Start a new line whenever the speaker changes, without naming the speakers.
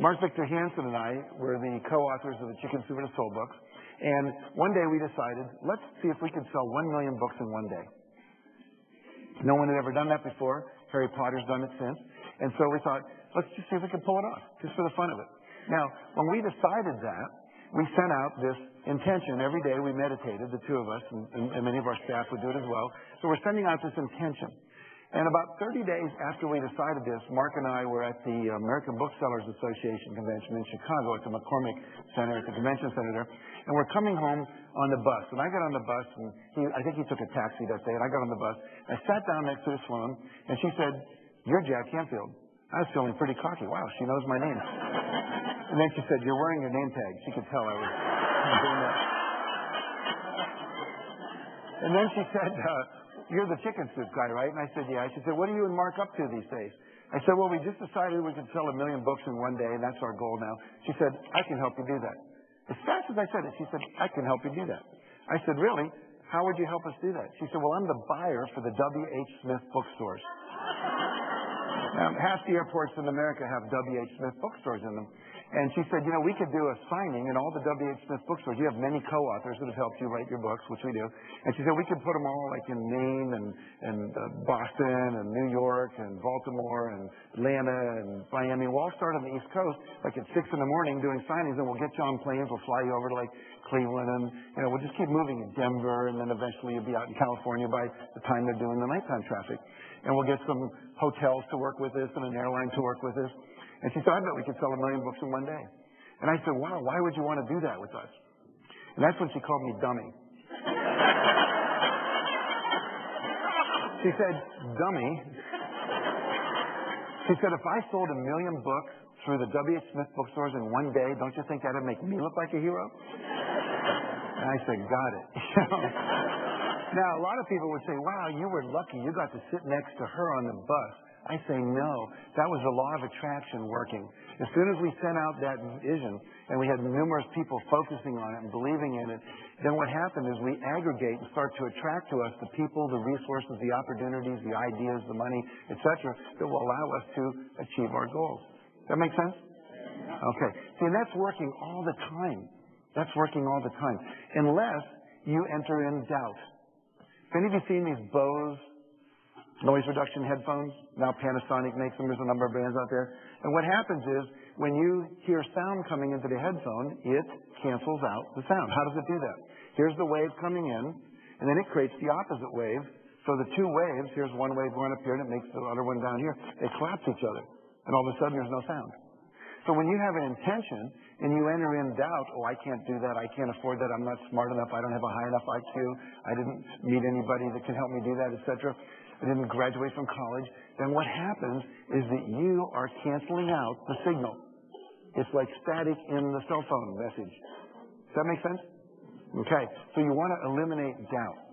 Mark Victor Hansen and I were the co-authors of the Chicken Soup for the Soul books. And one day we decided, let's see if we could sell one million books in one day. No one had ever done that before. Harry Potter's done it since. And so we thought, let's just see if we can pull it off, just for the fun of it. Now, when we decided that, we sent out this intention. Every day we meditated, the two of us, and, and many of our staff would do it as well. So we're sending out this intention. And about 30 days after we decided this, Mark and I were at the American Booksellers Association convention in Chicago at the McCormick Center, at the convention center there. And we're coming home on the bus. And I got on the bus, and I think he took a taxi that day, and I got on the bus. I sat down next to this woman, and she said, You're Jack Canfield. I was feeling pretty cocky. Wow, she knows my name. and then she said, You're wearing your name tag. She could tell I was doing that. And then she said, uh, you're the chicken soup guy, right? And I said, yeah. She said, what are you and Mark up to these days? I said, well, we just decided we could sell a million books in one day, and that's our goal now. She said, I can help you do that. As fast as I said it, she said, I can help you do that. I said, really? How would you help us do that? She said, well, I'm the buyer for the W.H. Smith bookstores. now, half the airports in America have W.H. Smith bookstores in them. And she said, you know, we could do a signing in all the W.H. Smith bookstores. You have many co-authors that have helped you write your books, which we do. And she said, we could put them all like in Maine and, and uh, Boston and New York and Baltimore and Atlanta and Miami. We'll all start on the East Coast, like at 6 in the morning doing signings, and we'll get you on planes. We'll fly you over to like Cleveland, and you know, we'll just keep moving in Denver, and then eventually you'll be out in California by the time they're doing the nighttime traffic. And we'll get some hotels to work with us and an airline to work with us. And she said, I bet we could sell a million books in one day. And I said, wow, why would you want to do that with us? And that's when she called me dummy. she said, dummy. She said, if I sold a million books through the W.H. Smith bookstores in one day, don't you think that'd make me look like a hero? And I said, got it. now, a lot of people would say, wow, you were lucky. You got to sit next to her on the bus. I say no. That was the law of attraction working. As soon as we sent out that vision and we had numerous people focusing on it and believing in it, then what happened is we aggregate and start to attract to us the people, the resources, the opportunities, the ideas, the money, etc., that will allow us to achieve our goals. That make sense? Okay. See, and that's working all the time. That's working all the time. Unless you enter in doubt. Have any of you seen these Bose noise reduction headphones. Now Panasonic makes them. There's a number of brands out there. And what happens is when you hear sound coming into the headphone, it cancels out the sound. How does it do that? Here's the wave coming in, and then it creates the opposite wave. So the two waves, here's one wave going up here, and it makes the other one down here. They collapse each other, and all of a sudden there's no sound. So when you have an intention and you enter in doubt, oh, I can't do that, I can't afford that, I'm not smart enough, I don't have a high enough IQ, I didn't meet anybody that can help me do that, etc. didn't graduate from college, then what happens is that you are canceling out the signal. It's like static in the cell phone message. Does that make sense? Okay. So you want to eliminate doubt.